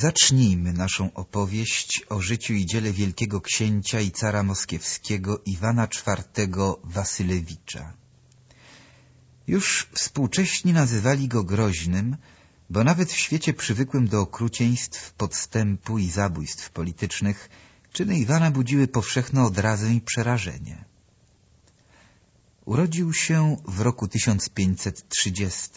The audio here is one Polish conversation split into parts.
Zacznijmy naszą opowieść o życiu i dziele wielkiego księcia i cara moskiewskiego Iwana IV Wasylewicza. Już współcześni nazywali go groźnym, bo nawet w świecie przywykłym do okrucieństw, podstępu i zabójstw politycznych czyny Iwana budziły powszechną odrazę i przerażenie. Urodził się w roku 1530.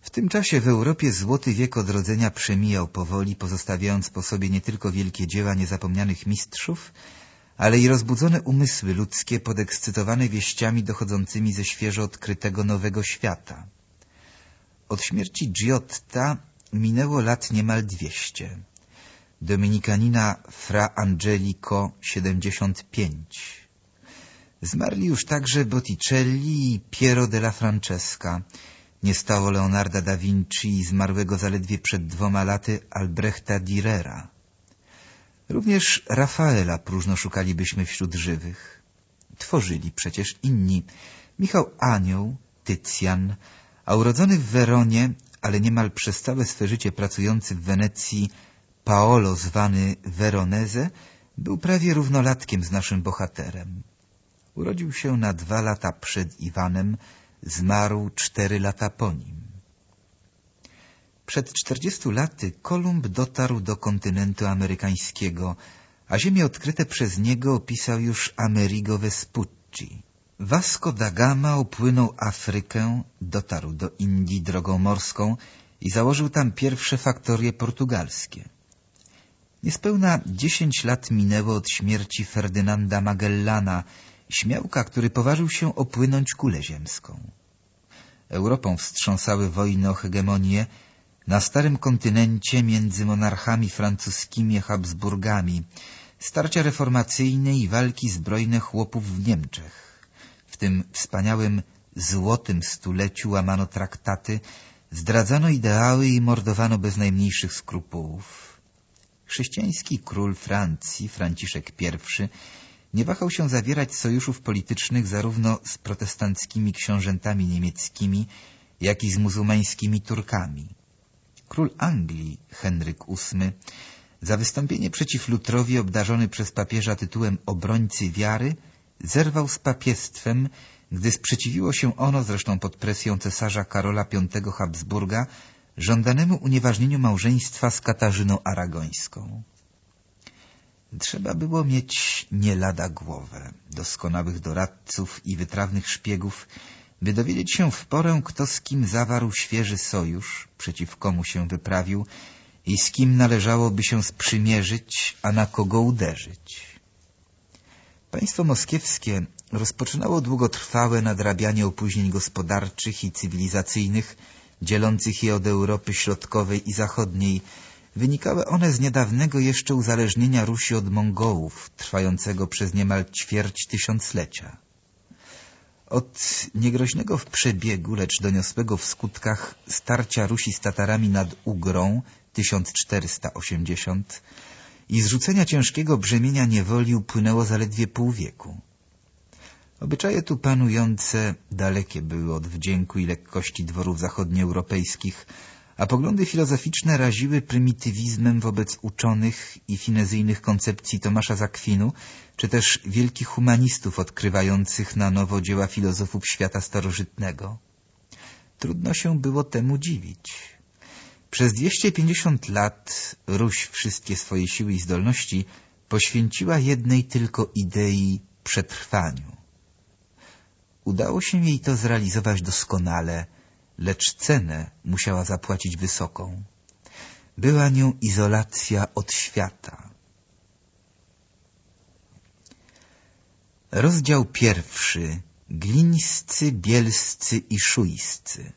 W tym czasie w Europie złoty wiek odrodzenia przemijał powoli, pozostawiając po sobie nie tylko wielkie dzieła niezapomnianych mistrzów, ale i rozbudzone umysły ludzkie podekscytowane wieściami dochodzącymi ze świeżo odkrytego nowego świata. Od śmierci Giotta minęło lat niemal dwieście. Dominikanina Fra Angelico 75. Zmarli już także Botticelli i Piero della Francesca. Nie stało Leonarda da Vinci zmarłego zaledwie przed dwoma laty Albrechta Dürera. Również Rafaela próżno szukalibyśmy wśród żywych. Tworzyli przecież inni. Michał Anioł, Tycjan, a urodzony w Weronie, ale niemal przez całe swe życie pracujący w Wenecji Paolo zwany Veronese, był prawie równolatkiem z naszym bohaterem. Urodził się na dwa lata przed Iwanem, zmarł cztery lata po nim. Przed czterdziestu laty Kolumb dotarł do kontynentu amerykańskiego, a ziemie odkryte przez niego opisał już Amerigo Vespucci. Vasco da Gama upłynął Afrykę, dotarł do Indii drogą morską i założył tam pierwsze faktorie portugalskie. Niespełna dziesięć lat minęło od śmierci Ferdynanda Magellana, śmiałka, który poważył się opłynąć kulę ziemską. Europą wstrząsały wojny o hegemonię na starym kontynencie między monarchami francuskimi a Habsburgami, starcia reformacyjne i walki zbrojne chłopów w Niemczech. W tym wspaniałym złotym stuleciu łamano traktaty, zdradzano ideały i mordowano bez najmniejszych skrupułów. Chrześcijański król Francji, Franciszek I, nie wahał się zawierać sojuszów politycznych zarówno z protestanckimi książętami niemieckimi, jak i z muzułmańskimi Turkami. Król Anglii, Henryk VIII, za wystąpienie przeciw Lutrowi obdarzony przez papieża tytułem obrońcy wiary, zerwał z papiestwem, gdy sprzeciwiło się ono, zresztą pod presją cesarza Karola V Habsburga, żądanemu unieważnieniu małżeństwa z Katarzyną Aragońską. Trzeba było mieć nie lada głowę, doskonałych doradców i wytrawnych szpiegów, by dowiedzieć się w porę, kto z kim zawarł świeży sojusz, przeciw komu się wyprawił i z kim należałoby się sprzymierzyć, a na kogo uderzyć. Państwo moskiewskie rozpoczynało długotrwałe nadrabianie opóźnień gospodarczych i cywilizacyjnych, dzielących je od Europy Środkowej i Zachodniej, Wynikały one z niedawnego jeszcze uzależnienia Rusi od Mongołów, trwającego przez niemal ćwierć tysiąclecia. Od niegroźnego w przebiegu, lecz doniosłego w skutkach starcia Rusi z Tatarami nad Ugrą 1480 i zrzucenia ciężkiego brzemienia niewoli upłynęło zaledwie pół wieku. Obyczaje tu panujące dalekie były od wdzięku i lekkości dworów zachodnioeuropejskich, a poglądy filozoficzne raziły prymitywizmem wobec uczonych i finezyjnych koncepcji Tomasza Zakwinu, czy też wielkich humanistów odkrywających na nowo dzieła filozofów świata starożytnego. Trudno się było temu dziwić. Przez 250 lat Ruś wszystkie swoje siły i zdolności poświęciła jednej tylko idei przetrwaniu. Udało się jej to zrealizować doskonale, lecz cenę musiała zapłacić wysoką. Była nią izolacja od świata. Rozdział pierwszy. Glińscy, bielscy i szujscy.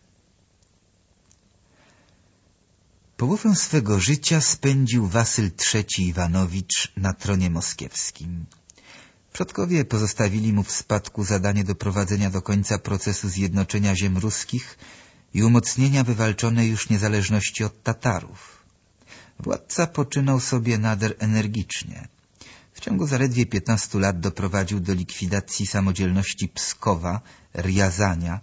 Połowę swego życia spędził Wasyl III Iwanowicz na tronie moskiewskim. Przodkowie pozostawili mu w spadku zadanie doprowadzenia do końca procesu zjednoczenia ziem ruskich i umocnienia wywalczonej już niezależności od Tatarów. Władca poczynał sobie nader energicznie. W ciągu zaledwie piętnastu lat doprowadził do likwidacji samodzielności Pskowa, Riazania,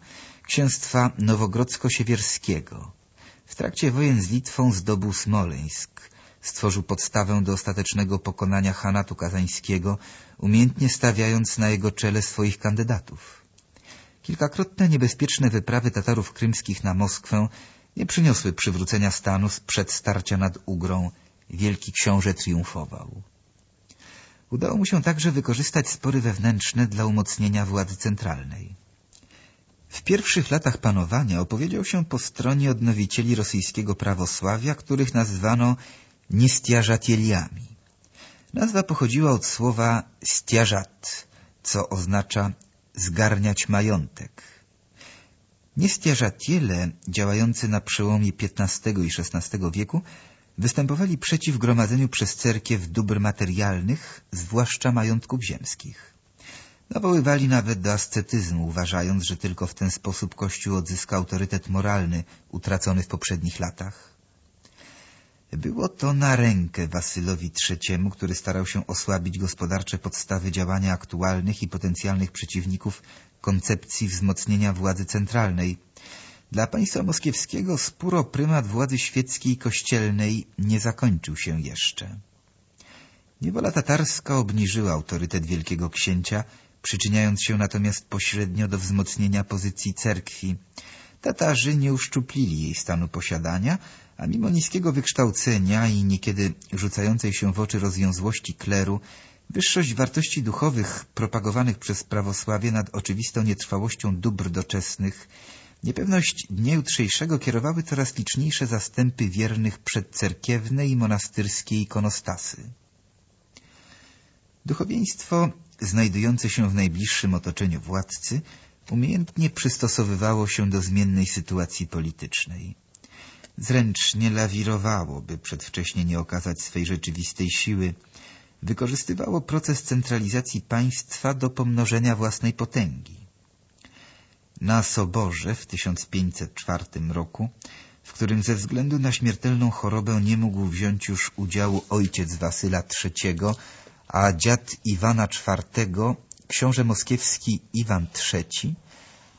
księstwa nowogrodzko-siewierskiego. W trakcie wojen z Litwą zdobył Smoleńsk, stworzył podstawę do ostatecznego pokonania Hanatu Kazańskiego, umiejętnie stawiając na jego czele swoich kandydatów. Kilkakrotne niebezpieczne wyprawy Tatarów krymskich na Moskwę nie przyniosły przywrócenia stanu sprzed starcia nad Ugrą. Wielki książę triumfował. Udało mu się także wykorzystać spory wewnętrzne dla umocnienia władzy centralnej. W pierwszych latach panowania opowiedział się po stronie odnowicieli rosyjskiego prawosławia, których nazwano niestiażatieliami. Nazwa pochodziła od słowa stiażat, co oznacza zgarniać majątek. Niestiażatiele, działający na przełomie XV i XVI wieku, występowali przeciw gromadzeniu przez cerkiew dóbr materialnych, zwłaszcza majątków ziemskich. Nawoływali nawet do ascetyzmu, uważając, że tylko w ten sposób Kościół odzyska autorytet moralny utracony w poprzednich latach. Było to na rękę Wasylowi III, który starał się osłabić gospodarcze podstawy działania aktualnych i potencjalnych przeciwników koncepcji wzmocnienia władzy centralnej. Dla państwa moskiewskiego spór o prymat władzy świeckiej i kościelnej nie zakończył się jeszcze. Niewola tatarska obniżyła autorytet wielkiego księcia, przyczyniając się natomiast pośrednio do wzmocnienia pozycji cerkwi. Tatarzy nie uszczuplili jej stanu posiadania, a mimo niskiego wykształcenia i niekiedy rzucającej się w oczy rozwiązłości kleru, wyższość wartości duchowych propagowanych przez prawosławie nad oczywistą nietrwałością dóbr doczesnych, niepewność dnia jutrzejszego kierowały coraz liczniejsze zastępy wiernych przedcerkiewne i monastyrskie ikonostasy. Duchowieństwo, znajdujące się w najbliższym otoczeniu władcy, umiejętnie przystosowywało się do zmiennej sytuacji politycznej zręcznie lawirowało, by przedwcześnie nie okazać swej rzeczywistej siły, wykorzystywało proces centralizacji państwa do pomnożenia własnej potęgi. Na Soborze w 1504 roku, w którym ze względu na śmiertelną chorobę nie mógł wziąć już udziału ojciec Wasyla III, a dziad Iwana IV, książę moskiewski Iwan III,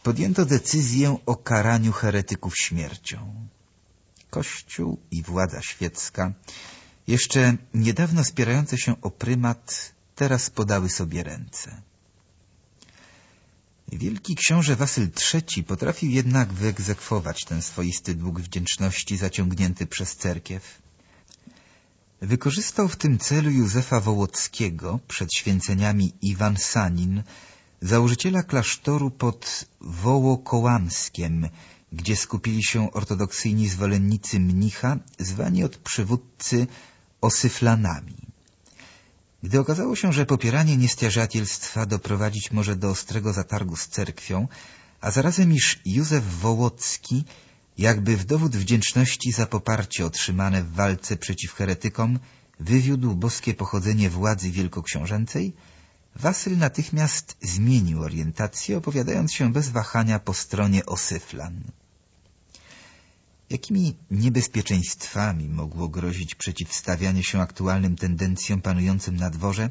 podjęto decyzję o karaniu heretyków śmiercią. Kościół i władza świecka, jeszcze niedawno spierające się o prymat, teraz podały sobie ręce. Wielki książę Wasyl III potrafił jednak wyegzekwować ten swoisty dług wdzięczności zaciągnięty przez cerkiew. Wykorzystał w tym celu Józefa Wołockiego przed święceniami Iwan Sanin, założyciela klasztoru pod Wołokołamskiem, gdzie skupili się ortodoksyjni zwolennicy mnicha, zwani od przywódcy osyflanami. Gdy okazało się, że popieranie niestiażatielstwa doprowadzić może do ostrego zatargu z cerkwią, a zarazem iż Józef Wołocki, jakby w dowód wdzięczności za poparcie otrzymane w walce przeciw heretykom, wywiódł boskie pochodzenie władzy wielkoksiążęcej, Wasyl natychmiast zmienił orientację, opowiadając się bez wahania po stronie Osyflan. Jakimi niebezpieczeństwami mogło grozić przeciwstawianie się aktualnym tendencjom panującym na dworze,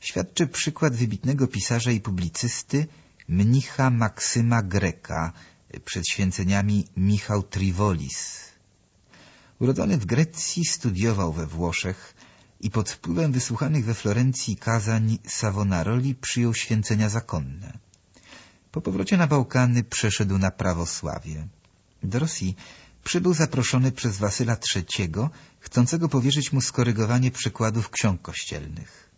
świadczy przykład wybitnego pisarza i publicysty mnicha Maksyma Greka przed święceniami Michał Trivolis. Urodzony w Grecji, studiował we Włoszech i pod wpływem wysłuchanych we Florencji kazań Savonaroli przyjął święcenia zakonne. Po powrocie na Bałkany przeszedł na prawosławie. Do Rosji przybył zaproszony przez Wasyla III, chcącego powierzyć mu skorygowanie przykładów ksiąg kościelnych.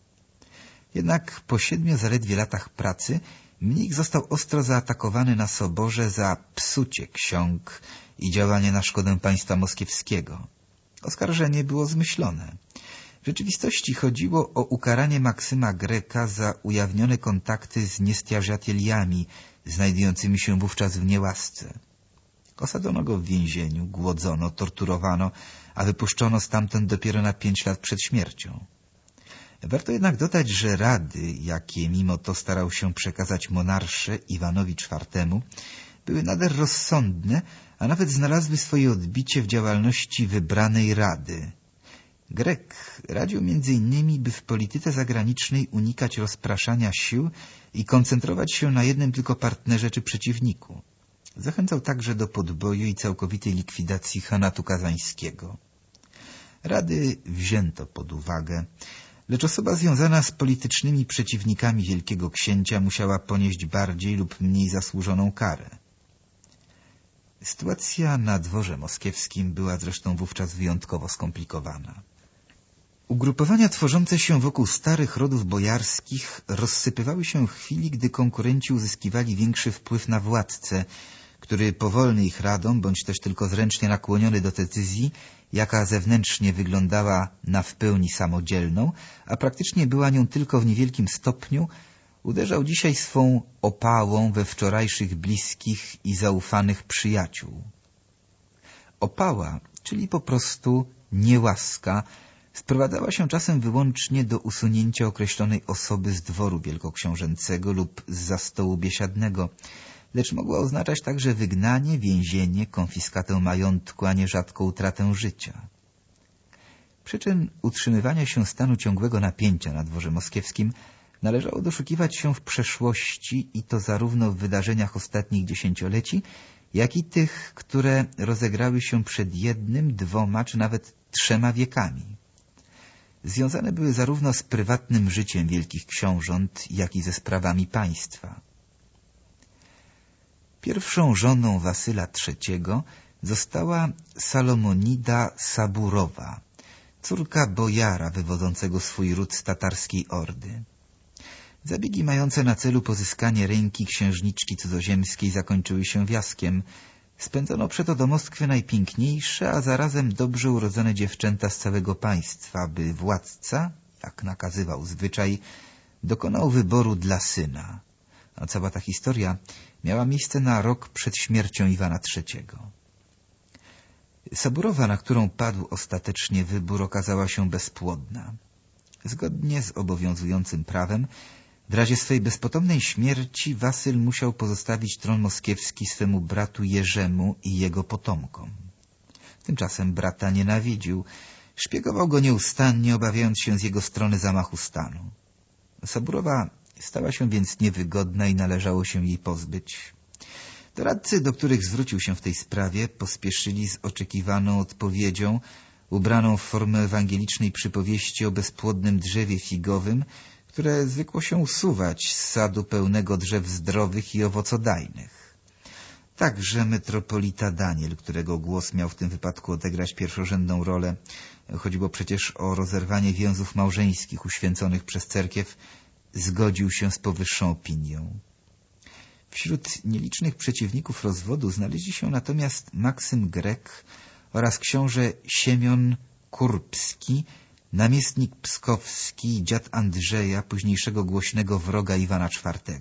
Jednak po siedmiu zaledwie latach pracy mnich został ostro zaatakowany na soborze za psucie ksiąg i działanie na szkodę państwa moskiewskiego. Oskarżenie było zmyślone. W rzeczywistości chodziło o ukaranie Maksyma Greka za ujawnione kontakty z niestiażatieliami znajdującymi się wówczas w niełasce. Osadzono go w więzieniu, głodzono, torturowano, a wypuszczono stamtąd dopiero na pięć lat przed śmiercią. Warto jednak dodać, że rady, jakie mimo to starał się przekazać monarsze Iwanowi IV, były nader rozsądne, a nawet znalazły swoje odbicie w działalności wybranej rady. Grek radził innymi, by w polityce zagranicznej unikać rozpraszania sił i koncentrować się na jednym tylko partnerze czy przeciwniku. Zachęcał także do podboju i całkowitej likwidacji Hanatu Kazańskiego. Rady wzięto pod uwagę, lecz osoba związana z politycznymi przeciwnikami wielkiego księcia musiała ponieść bardziej lub mniej zasłużoną karę. Sytuacja na dworze moskiewskim była zresztą wówczas wyjątkowo skomplikowana. Ugrupowania tworzące się wokół starych rodów bojarskich rozsypywały się w chwili, gdy konkurenci uzyskiwali większy wpływ na władcę, który powolny ich radą, bądź też tylko zręcznie nakłoniony do decyzji, jaka zewnętrznie wyglądała na w pełni samodzielną, a praktycznie była nią tylko w niewielkim stopniu, uderzał dzisiaj swą opałą we wczorajszych bliskich i zaufanych przyjaciół. Opała, czyli po prostu niełaska, sprowadzała się czasem wyłącznie do usunięcia określonej osoby z dworu wielkoksiążęcego lub z za stołu biesiadnego, lecz mogła oznaczać także wygnanie, więzienie, konfiskatę majątku, a nierzadko utratę życia. Przyczyn utrzymywania się stanu ciągłego napięcia na dworze moskiewskim należało doszukiwać się w przeszłości i to zarówno w wydarzeniach ostatnich dziesięcioleci, jak i tych, które rozegrały się przed jednym, dwoma czy nawet trzema wiekami. Związane były zarówno z prywatnym życiem wielkich książąt, jak i ze sprawami państwa. Pierwszą żoną Wasyla III została Salomonida Saburowa, córka bojara wywodzącego swój ród z tatarskiej ordy. Zabiegi mające na celu pozyskanie ręki księżniczki cudzoziemskiej zakończyły się wiaskiem. Spędzono przeto do Moskwy najpiękniejsze, a zarazem dobrze urodzone dziewczęta z całego państwa, by władca, jak nakazywał zwyczaj, dokonał wyboru dla syna. A cała ta historia miała miejsce na rok przed śmiercią Iwana III. Saburowa, na którą padł ostatecznie wybór, okazała się bezpłodna. Zgodnie z obowiązującym prawem, w razie swej bezpotomnej śmierci Wasyl musiał pozostawić tron moskiewski swemu bratu Jerzemu i jego potomkom. Tymczasem brata nienawidził, szpiegował go nieustannie, obawiając się z jego strony zamachu stanu. Saburowa Stała się więc niewygodna i należało się jej pozbyć. Doradcy, do których zwrócił się w tej sprawie, pospieszyli z oczekiwaną odpowiedzią, ubraną w formę ewangelicznej przypowieści o bezpłodnym drzewie figowym, które zwykło się usuwać z sadu pełnego drzew zdrowych i owocodajnych. Także metropolita Daniel, którego głos miał w tym wypadku odegrać pierwszorzędną rolę, chodziło przecież o rozerwanie więzów małżeńskich uświęconych przez cerkiew, zgodził się z powyższą opinią. Wśród nielicznych przeciwników rozwodu znaleźli się natomiast Maksym Grek oraz książę Siemion Kurbski, namiestnik pskowski dziad Andrzeja, późniejszego głośnego wroga Iwana IV.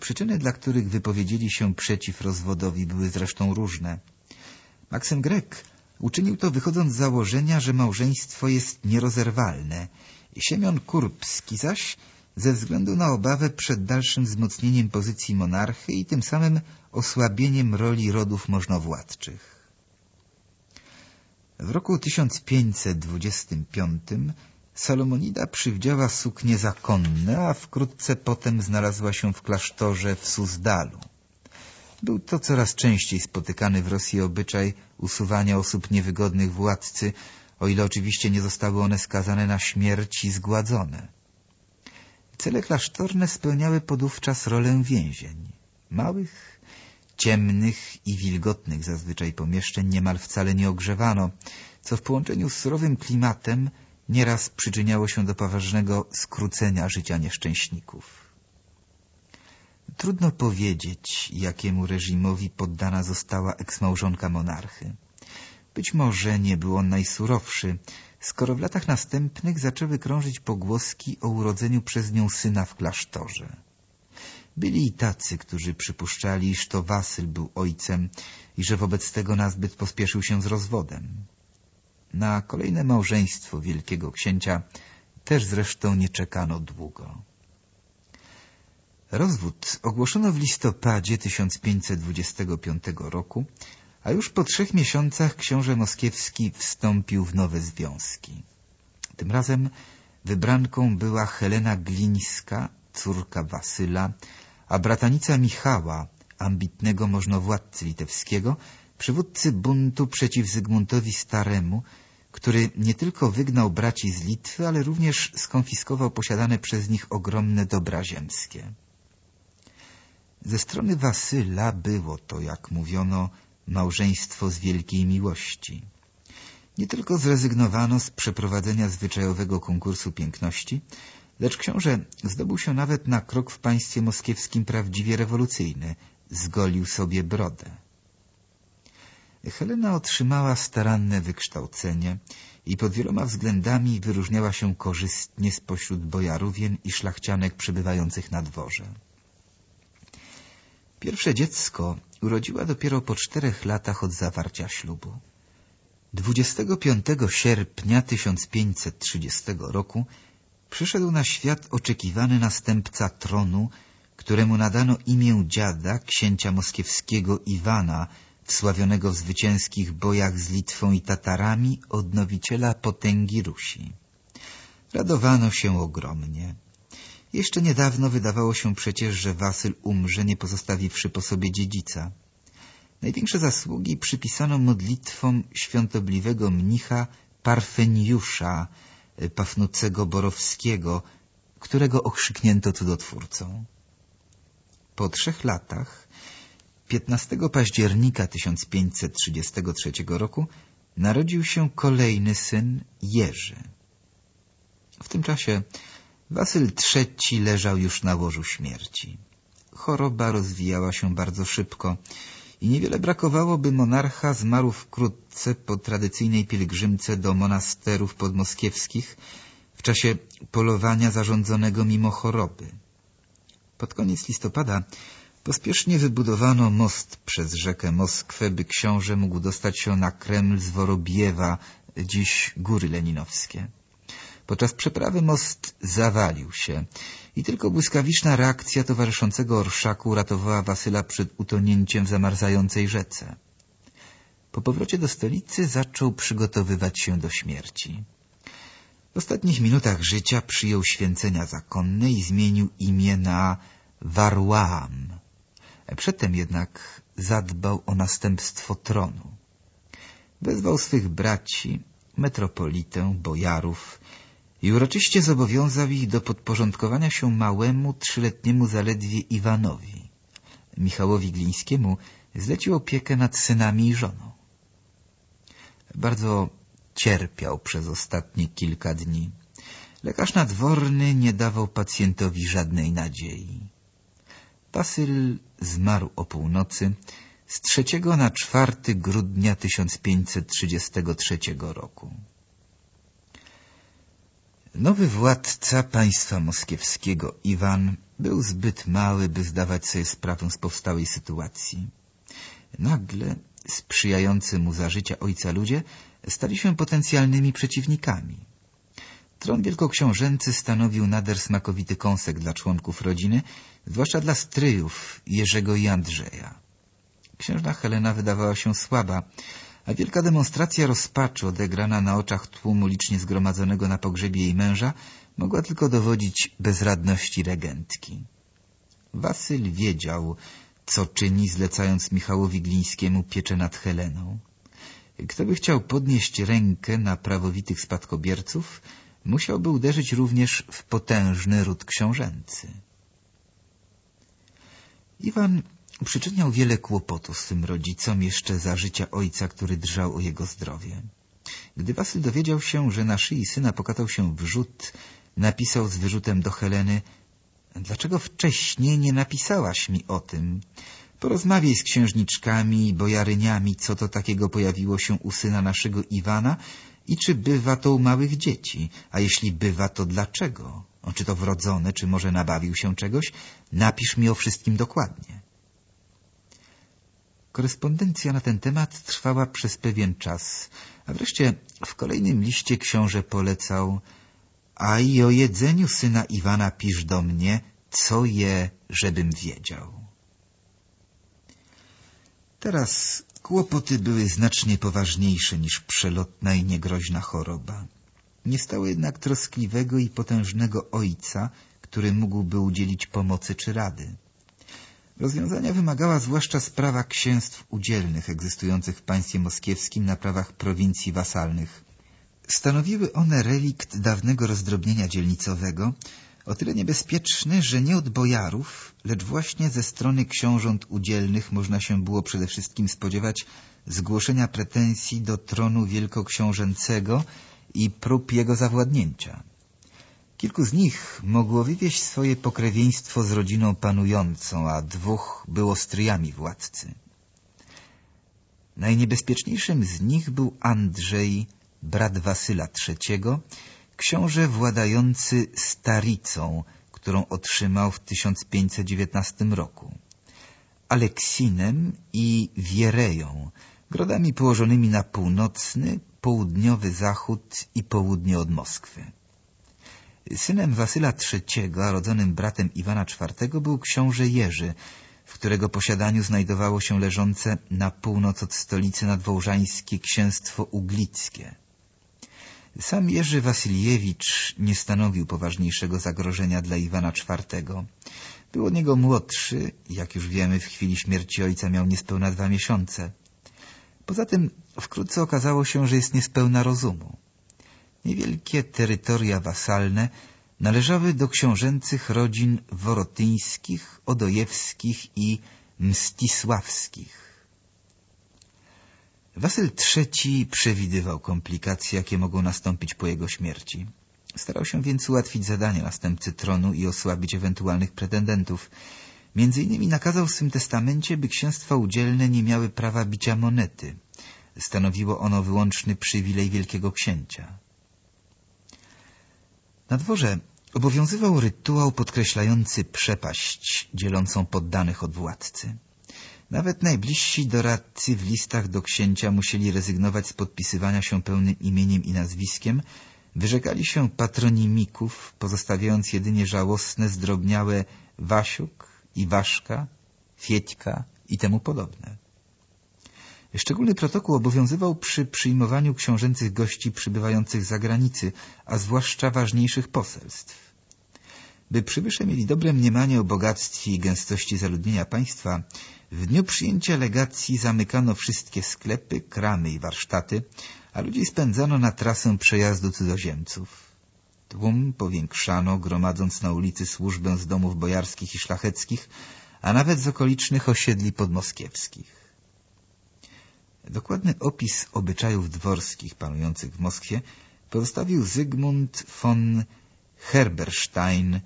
Przyczyny, dla których wypowiedzieli się przeciw rozwodowi, były zresztą różne. Maksym Grek uczynił to wychodząc z założenia, że małżeństwo jest nierozerwalne Siemion Kurbski zaś ze względu na obawę przed dalszym wzmocnieniem pozycji monarchy i tym samym osłabieniem roli rodów możnowładczych. W roku 1525 Salomonida przywdziała suknie zakonne, a wkrótce potem znalazła się w klasztorze w Suzdalu. Był to coraz częściej spotykany w Rosji obyczaj usuwania osób niewygodnych władcy, o ile oczywiście nie zostały one skazane na śmierć i zgładzone. Cele klasztorne spełniały podówczas rolę więzień. Małych, ciemnych i wilgotnych zazwyczaj pomieszczeń niemal wcale nie ogrzewano, co w połączeniu z surowym klimatem nieraz przyczyniało się do poważnego skrócenia życia nieszczęśników. Trudno powiedzieć, jakiemu reżimowi poddana została eksmałżonka monarchy. Być może nie był on najsurowszy, skoro w latach następnych zaczęły krążyć pogłoski o urodzeniu przez nią syna w klasztorze. Byli i tacy, którzy przypuszczali, iż to Wasyl był ojcem i że wobec tego nazbyt pospieszył się z rozwodem. Na kolejne małżeństwo wielkiego księcia też zresztą nie czekano długo. Rozwód ogłoszono w listopadzie 1525 roku, a już po trzech miesiącach książę moskiewski wstąpił w nowe związki. Tym razem wybranką była Helena Glińska, córka Wasyla, a bratanica Michała, ambitnego możnowładcy litewskiego, przywódcy buntu przeciw Zygmuntowi Staremu, który nie tylko wygnał braci z Litwy, ale również skonfiskował posiadane przez nich ogromne dobra ziemskie. Ze strony Wasyla było to, jak mówiono, małżeństwo z wielkiej miłości. Nie tylko zrezygnowano z przeprowadzenia zwyczajowego konkursu piękności, lecz książę zdobył się nawet na krok w państwie moskiewskim prawdziwie rewolucyjny. Zgolił sobie brodę. Helena otrzymała staranne wykształcenie i pod wieloma względami wyróżniała się korzystnie spośród bojarówien i szlachcianek przebywających na dworze. Pierwsze dziecko urodziła dopiero po czterech latach od zawarcia ślubu. 25 sierpnia 1530 roku przyszedł na świat oczekiwany następca tronu, któremu nadano imię dziada księcia moskiewskiego Iwana, wsławionego w zwycięskich bojach z Litwą i Tatarami, odnowiciela potęgi Rusi. Radowano się ogromnie. Jeszcze niedawno wydawało się przecież, że Wasyl umrze, nie pozostawiwszy po sobie dziedzica. Największe zasługi przypisano modlitwom świątobliwego mnicha Parfeniusza, Pafnucego Borowskiego, którego okrzyknięto cudotwórcą. Po trzech latach, 15 października 1533 roku, narodził się kolejny syn Jerzy. W tym czasie Wasyl III leżał już na łożu śmierci. Choroba rozwijała się bardzo szybko i niewiele brakowało, by monarcha zmarł wkrótce po tradycyjnej pielgrzymce do monasterów podmoskiewskich w czasie polowania zarządzonego mimo choroby. Pod koniec listopada pospiesznie wybudowano most przez rzekę Moskwę, by książę mógł dostać się na Kreml z Worobiewa, dziś Góry Leninowskie. Podczas przeprawy most zawalił się i tylko błyskawiczna reakcja towarzyszącego orszaku ratowała Wasyla przed utonięciem w zamarzającej rzece. Po powrocie do stolicy zaczął przygotowywać się do śmierci. W ostatnich minutach życia przyjął święcenia zakonne i zmienił imię na Warłam. Przedtem jednak zadbał o następstwo tronu. Wezwał swych braci, metropolitę, bojarów, i uroczyście zobowiązał ich do podporządkowania się małemu, trzyletniemu zaledwie Iwanowi. Michałowi Glińskiemu zlecił opiekę nad synami i żoną. Bardzo cierpiał przez ostatnie kilka dni. Lekarz nadworny nie dawał pacjentowi żadnej nadziei. Wasyl zmarł o północy z 3 na 4 grudnia 1533 roku. Nowy władca państwa moskiewskiego, Iwan, był zbyt mały, by zdawać sobie sprawę z powstałej sytuacji. Nagle sprzyjający mu za życia ojca ludzie stali się potencjalnymi przeciwnikami. Tron wielkoksiążęcy stanowił nader smakowity kąsek dla członków rodziny, zwłaszcza dla stryjów Jerzego i Andrzeja. Księżna Helena wydawała się słaba, a wielka demonstracja rozpaczy odegrana na oczach tłumu licznie zgromadzonego na pogrzebie jej męża mogła tylko dowodzić bezradności regentki. Wasyl wiedział, co czyni, zlecając Michałowi Glińskiemu pieczę nad Heleną. Kto by chciał podnieść rękę na prawowitych spadkobierców, musiałby uderzyć również w potężny ród książęcy. Iwan Przyczyniał wiele kłopotu swym rodzicom jeszcze za życia ojca, który drżał o jego zdrowie. Gdy Wasyl dowiedział się, że na szyi syna pokazał się wrzut, napisał z wyrzutem do Heleny — Dlaczego wcześniej nie napisałaś mi o tym? Porozmawiaj z księżniczkami i bojaryniami, co to takiego pojawiło się u syna naszego Iwana i czy bywa to u małych dzieci, a jeśli bywa, to dlaczego? czy to wrodzone, czy może nabawił się czegoś? Napisz mi o wszystkim dokładnie. Korespondencja na ten temat trwała przez pewien czas, a wreszcie w kolejnym liście książę polecał a i o jedzeniu syna Iwana pisz do mnie, co je, żebym wiedział. Teraz kłopoty były znacznie poważniejsze niż przelotna i niegroźna choroba. Nie stało jednak troskliwego i potężnego ojca, który mógłby udzielić pomocy czy rady. Rozwiązania wymagała zwłaszcza sprawa księstw udzielnych egzystujących w państwie moskiewskim na prawach prowincji wasalnych. Stanowiły one relikt dawnego rozdrobnienia dzielnicowego, o tyle niebezpieczny, że nie od bojarów, lecz właśnie ze strony książąt udzielnych można się było przede wszystkim spodziewać zgłoszenia pretensji do tronu wielkoksiążęcego i prób jego zawładnięcia. Kilku z nich mogło wywieźć swoje pokrewieństwo z rodziną panującą, a dwóch było stryjami władcy. Najniebezpieczniejszym z nich był Andrzej, brat Wasyla III, książę władający staricą, którą otrzymał w 1519 roku, Aleksinem i Wiereją, grodami położonymi na północny, południowy zachód i południe od Moskwy. Synem Wasyla III, rodzonym bratem Iwana IV był książę Jerzy, w którego posiadaniu znajdowało się leżące na północ od stolicy nadwołżańskie księstwo uglickie. Sam Jerzy Wasyliewicz nie stanowił poważniejszego zagrożenia dla Iwana IV. Był od niego młodszy, jak już wiemy, w chwili śmierci ojca miał niespełna dwa miesiące. Poza tym wkrótce okazało się, że jest niespełna rozumu. Niewielkie terytoria wasalne należały do książęcych rodzin worotyńskich, odojewskich i mstisławskich. Wasyl III przewidywał komplikacje, jakie mogą nastąpić po jego śmierci. Starał się więc ułatwić zadanie następcy tronu i osłabić ewentualnych pretendentów. Między innymi nakazał w swym testamencie, by księstwa udzielne nie miały prawa bicia monety. Stanowiło ono wyłączny przywilej wielkiego księcia. Na dworze obowiązywał rytuał podkreślający przepaść dzielącą poddanych od władcy. Nawet najbliżsi doradcy w listach do księcia musieli rezygnować z podpisywania się pełnym imieniem i nazwiskiem, wyrzekali się patronimików, pozostawiając jedynie żałosne, zdrobniałe Wasiuk, Iwaszka, Fiećka i temu podobne. Szczególny protokół obowiązywał przy przyjmowaniu książęcych gości przybywających z zagranicy, a zwłaszcza ważniejszych poselstw. By przybysze mieli dobre mniemanie o bogactwie i gęstości zaludnienia państwa, w dniu przyjęcia legacji zamykano wszystkie sklepy, kramy i warsztaty, a ludzi spędzano na trasę przejazdu cudzoziemców. Tłum powiększano, gromadząc na ulicy służbę z domów bojarskich i szlacheckich, a nawet z okolicznych osiedli podmoskiewskich. Dokładny opis obyczajów dworskich panujących w Moskwie pozostawił Zygmunt von Herberstein,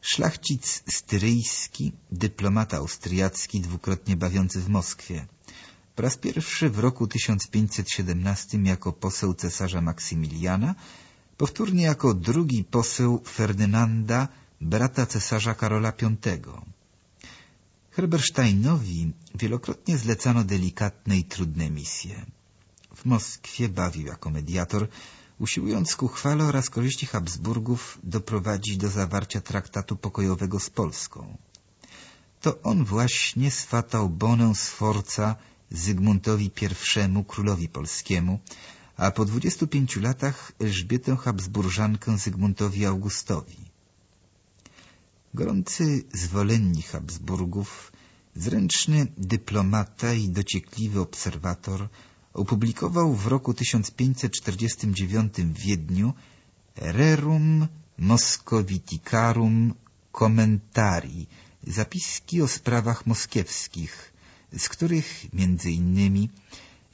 szlachcic styryjski, dyplomata austriacki, dwukrotnie bawiący w Moskwie. Po raz pierwszy w roku 1517 jako poseł cesarza Maksymiliana, powtórnie jako drugi poseł Ferdynanda, brata cesarza Karola V. Herbersteinowi wielokrotnie zlecano delikatne i trudne misje. W Moskwie bawił jako mediator, usiłując ku chwale oraz korzyści Habsburgów doprowadzić do zawarcia traktatu pokojowego z Polską. To on właśnie swatał Bonę Sforca Zygmuntowi I, królowi polskiemu, a po dwudziestu pięciu latach Elżbietę Habsburżankę Zygmuntowi Augustowi. Gorący zwolennik Habsburgów, zręczny dyplomata i dociekliwy obserwator opublikował w roku 1549 w Wiedniu Rerum Moscoviticarum Commentari, zapiski o sprawach moskiewskich, z których między innymi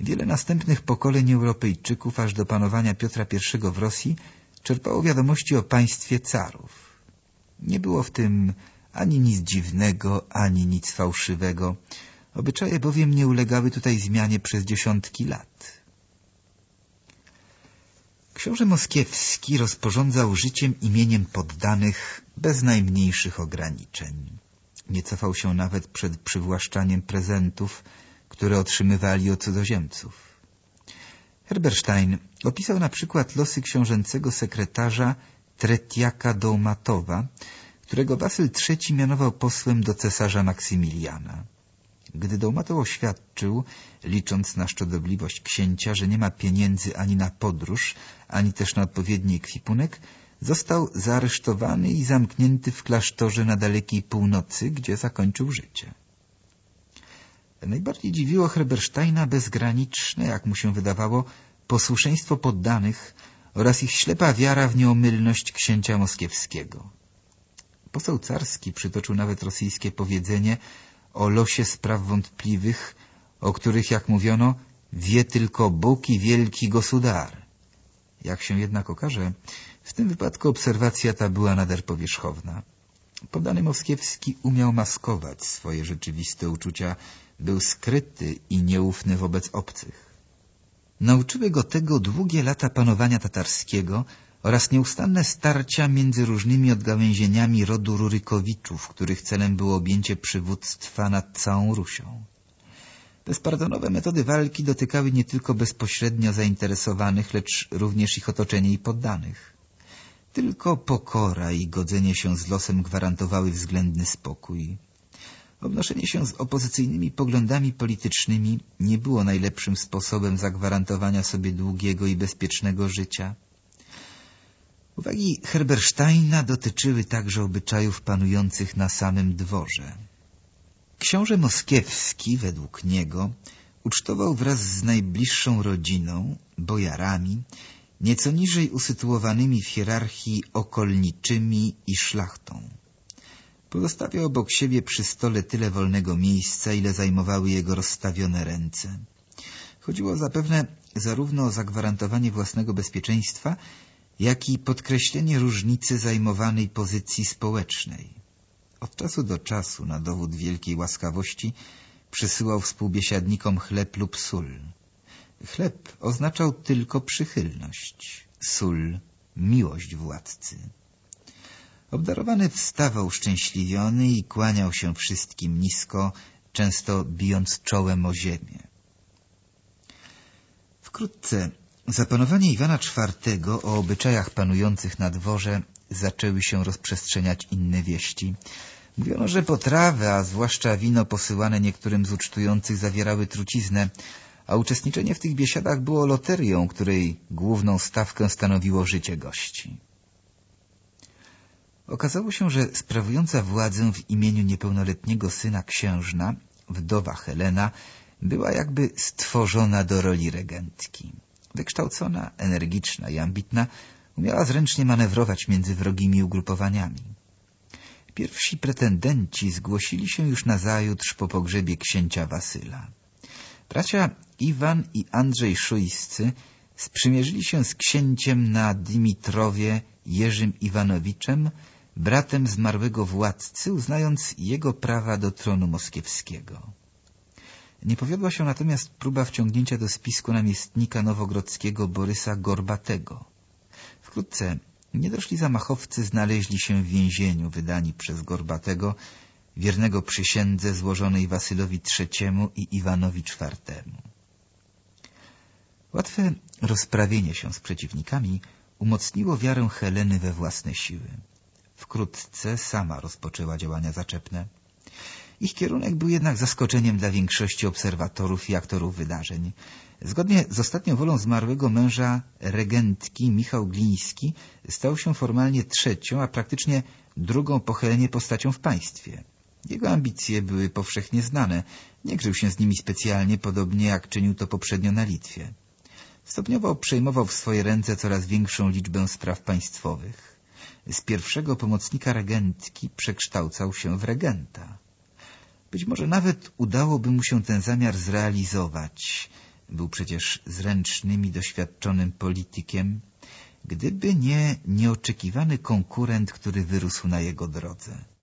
wiele następnych pokoleń Europejczyków aż do panowania Piotra I w Rosji czerpało wiadomości o państwie carów. Nie było w tym ani nic dziwnego, ani nic fałszywego. Obyczaje bowiem nie ulegały tutaj zmianie przez dziesiątki lat. Książę Moskiewski rozporządzał życiem imieniem poddanych bez najmniejszych ograniczeń. Nie cofał się nawet przed przywłaszczaniem prezentów, które otrzymywali od cudzoziemców. Herberstein opisał na przykład losy książęcego sekretarza Tretiaka Dołmatowa, którego Wasyl III mianował posłem do cesarza Maksymiliana. Gdy Dołmatow oświadczył, licząc na szczodobliwość księcia, że nie ma pieniędzy ani na podróż, ani też na odpowiedni ekwipunek, został zaaresztowany i zamknięty w klasztorze na dalekiej północy, gdzie zakończył życie. Najbardziej dziwiło Herbersteina bezgraniczne, jak mu się wydawało, posłuszeństwo poddanych oraz ich ślepa wiara w nieomylność księcia moskiewskiego. Poseł carski przytoczył nawet rosyjskie powiedzenie o losie spraw wątpliwych, o których, jak mówiono, wie tylko Bóg i wielki gosudar. Jak się jednak okaże, w tym wypadku obserwacja ta była nader powierzchowna. Podany Moskiewski umiał maskować swoje rzeczywiste uczucia, był skryty i nieufny wobec obcych. Nauczyły go tego długie lata panowania tatarskiego oraz nieustanne starcia między różnymi odgałęzieniami rodu Rurykowiczów, których celem było objęcie przywództwa nad całą Rusią. Bezpardonowe metody walki dotykały nie tylko bezpośrednio zainteresowanych, lecz również ich otoczenie i poddanych. Tylko pokora i godzenie się z losem gwarantowały względny spokój. Obnoszenie się z opozycyjnymi poglądami politycznymi nie było najlepszym sposobem zagwarantowania sobie długiego i bezpiecznego życia. Uwagi Herbersteina dotyczyły także obyczajów panujących na samym dworze. Książę Moskiewski, według niego, ucztował wraz z najbliższą rodziną, bojarami, nieco niżej usytuowanymi w hierarchii okolniczymi i szlachtą. Pozostawiał obok siebie przy stole tyle wolnego miejsca, ile zajmowały jego rozstawione ręce. Chodziło zapewne zarówno o zagwarantowanie własnego bezpieczeństwa, jak i podkreślenie różnicy zajmowanej pozycji społecznej. Od czasu do czasu, na dowód wielkiej łaskawości, przysyłał współbiesiadnikom chleb lub sól. Chleb oznaczał tylko przychylność, sól miłość władcy. Obdarowany wstawał szczęśliwiony i kłaniał się wszystkim nisko, często bijąc czołem o ziemię. Wkrótce za panowanie Iwana IV o obyczajach panujących na dworze zaczęły się rozprzestrzeniać inne wieści. Mówiono, że potrawy, a zwłaszcza wino posyłane niektórym z ucztujących zawierały truciznę, a uczestniczenie w tych biesiadach było loterią, której główną stawkę stanowiło życie gości. Okazało się, że sprawująca władzę w imieniu niepełnoletniego syna księżna, wdowa Helena, była jakby stworzona do roli regentki. Wykształcona, energiczna i ambitna, umiała zręcznie manewrować między wrogimi ugrupowaniami. Pierwsi pretendenci zgłosili się już nazajutrz po pogrzebie księcia Wasyla. Bracia Iwan i Andrzej Szujscy sprzymierzyli się z księciem na Dimitrowie Jerzym Iwanowiczem, bratem zmarłego władcy, uznając jego prawa do tronu moskiewskiego. Nie powiodła się natomiast próba wciągnięcia do spisku namiestnika nowogrodzkiego Borysa Gorbatego. Wkrótce niedoszli zamachowcy znaleźli się w więzieniu wydani przez Gorbatego, wiernego przysiędze złożonej Wasylowi III i Iwanowi IV. Łatwe rozprawienie się z przeciwnikami umocniło wiarę Heleny we własne siły. Wkrótce sama rozpoczęła działania zaczepne. Ich kierunek był jednak zaskoczeniem dla większości obserwatorów i aktorów wydarzeń. Zgodnie z ostatnią wolą zmarłego męża regentki Michał Gliński stał się formalnie trzecią, a praktycznie drugą pochylenie postacią w państwie. Jego ambicje były powszechnie znane, nie krył się z nimi specjalnie, podobnie jak czynił to poprzednio na Litwie. Stopniowo przejmował w swoje ręce coraz większą liczbę spraw państwowych. Z pierwszego pomocnika regentki przekształcał się w regenta. Być może nawet udałoby mu się ten zamiar zrealizować. Był przecież zręcznym i doświadczonym politykiem, gdyby nie nieoczekiwany konkurent, który wyrósł na jego drodze.